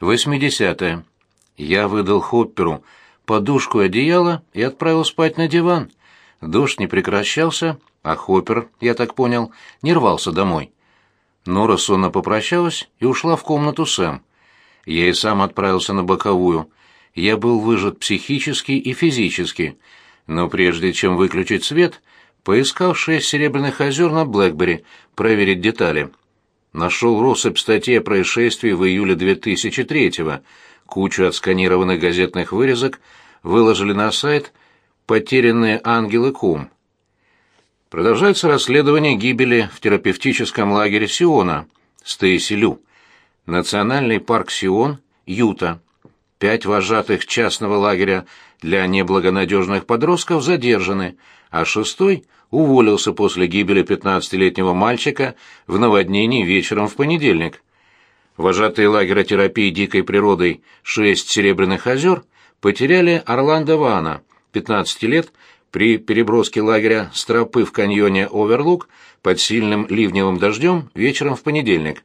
80. Я выдал Хопперу подушку и одеяло и отправил спать на диван. Дождь не прекращался, а Хоппер, я так понял, не рвался домой. Нора сонно попрощалась и ушла в комнату Сэм. Я и сам отправился на боковую. Я был выжат психически и физически, но прежде чем выключить свет, поискал шесть серебряных озер на Блэкбери, проверить детали. Нашел россыпь статей о происшествии в июле 2003-го, кучу отсканированных газетных вырезок выложили на сайт «Потерянные ангелы Кум». Продолжается расследование гибели в терапевтическом лагере Сиона, Стейси Лю. Национальный парк Сион, Юта. Пять вожатых частного лагеря для неблагонадежных подростков задержаны, а шестой уволился после гибели 15-летнего мальчика в наводнении вечером в понедельник. Вожатые лагеря терапии дикой природой «Шесть Серебряных озер» потеряли Орландо Вана, 15 лет, при переброске лагеря с тропы в каньоне Оверлук под сильным ливневым дождем вечером в понедельник.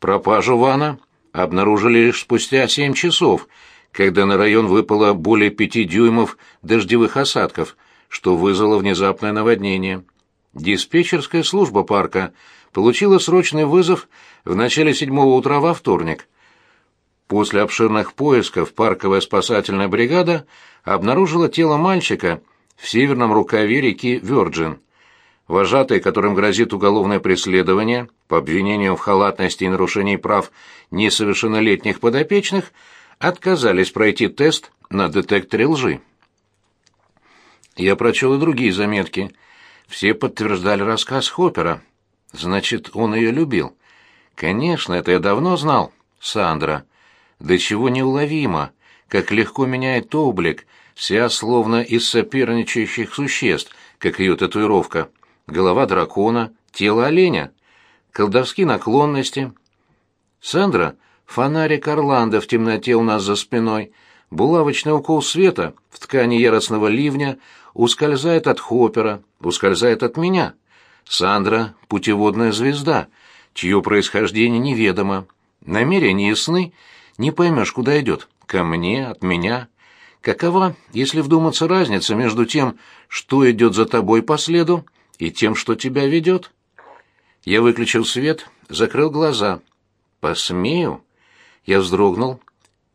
Пропажу Вана обнаружили лишь спустя 7 часов, когда на район выпало более 5 дюймов дождевых осадков, что вызвало внезапное наводнение. Диспетчерская служба парка получила срочный вызов в начале седьмого утра во вторник. После обширных поисков парковая спасательная бригада обнаружила тело мальчика в северном рукаве реки Вёрджин. Вожатые, которым грозит уголовное преследование по обвинению в халатности и нарушении прав несовершеннолетних подопечных, отказались пройти тест на детекторе лжи. Я прочел и другие заметки. Все подтверждали рассказ Хоппера. Значит, он ее любил. Конечно, это я давно знал, Сандра. До чего неуловимо, как легко меняет облик, вся словно из соперничающих существ, как ее татуировка. Голова дракона, тело оленя, колдовские наклонности. Сандра — фонарик Орландо в темноте у нас за спиной, булавочный укол света в ткани яростного ливня ускользает от Хоппера, ускользает от меня. Сандра — путеводная звезда, чье происхождение неведомо. Намерения ясны, не поймешь, куда идет. Ко мне, от меня. Какова, если вдуматься, разница между тем, что идет за тобой по следу, и тем, что тебя ведет? Я выключил свет, закрыл глаза. Посмею? Я вздрогнул,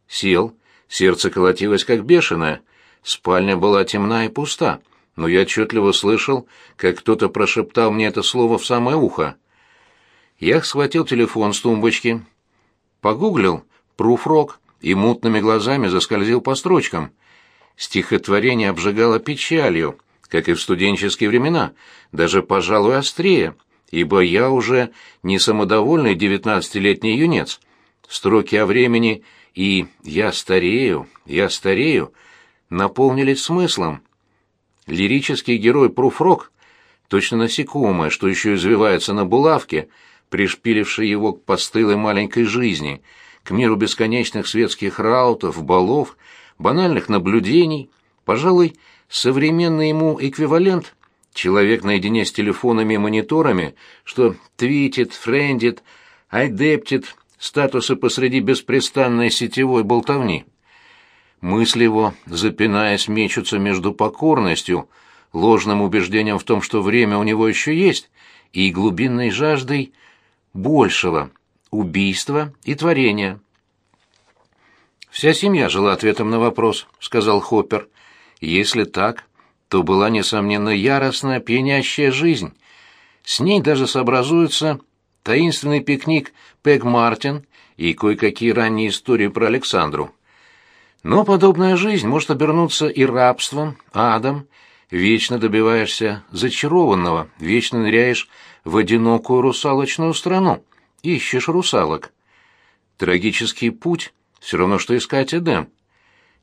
сел, сердце колотилось как бешеное. Спальня была темна и пуста, но я отчетливо слышал, как кто-то прошептал мне это слово в самое ухо. Я схватил телефон с тумбочки, погуглил «Пруфрок» и мутными глазами заскользил по строчкам. Стихотворение обжигало печалью, как и в студенческие времена, даже, пожалуй, острее, ибо я уже не самодовольный девятнадцатилетний юнец. Строки о времени и «я старею, я старею» наполнились смыслом. Лирический герой Пруфрок, точно насекомое, что еще извивается на булавке, пришпиливший его к постылой маленькой жизни, к миру бесконечных светских раутов, балов, банальных наблюдений, пожалуй, современный ему эквивалент — человек наедине с телефонами и мониторами, что твитит, френдит, айдептит статусы посреди беспрестанной сетевой болтовни. Мысли его, запинаясь, мечутся между покорностью, ложным убеждением в том, что время у него еще есть, и глубинной жаждой большего — убийства и творения. «Вся семья жила ответом на вопрос», — сказал Хоппер. «Если так, то была, несомненно, яростная, пьянящая жизнь. С ней даже сообразуется таинственный пикник Пег Мартин и кое-какие ранние истории про Александру». Но подобная жизнь может обернуться и рабством, адом, вечно добиваешься зачарованного, вечно ныряешь в одинокую русалочную страну, ищешь русалок. Трагический путь — все равно, что искать Эдем.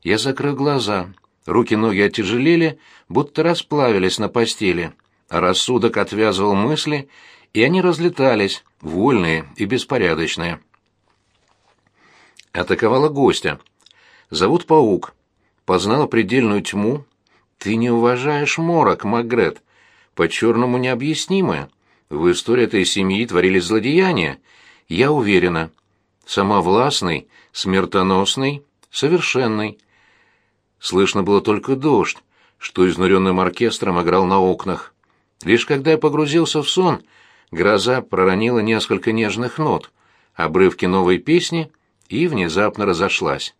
Я закрыл глаза, руки-ноги оттяжелели, будто расплавились на постели, рассудок отвязывал мысли, и они разлетались, вольные и беспорядочные. Атаковала гостя — Зовут Паук. Познала предельную тьму. Ты не уважаешь морок, Магрет. По-черному необъяснимое. В истории этой семьи творились злодеяния. Я уверена. самовластный, смертоносный, совершенный. Слышно было только дождь, что изнуренным оркестром играл на окнах. Лишь когда я погрузился в сон, гроза проронила несколько нежных нот, обрывки новой песни и внезапно разошлась.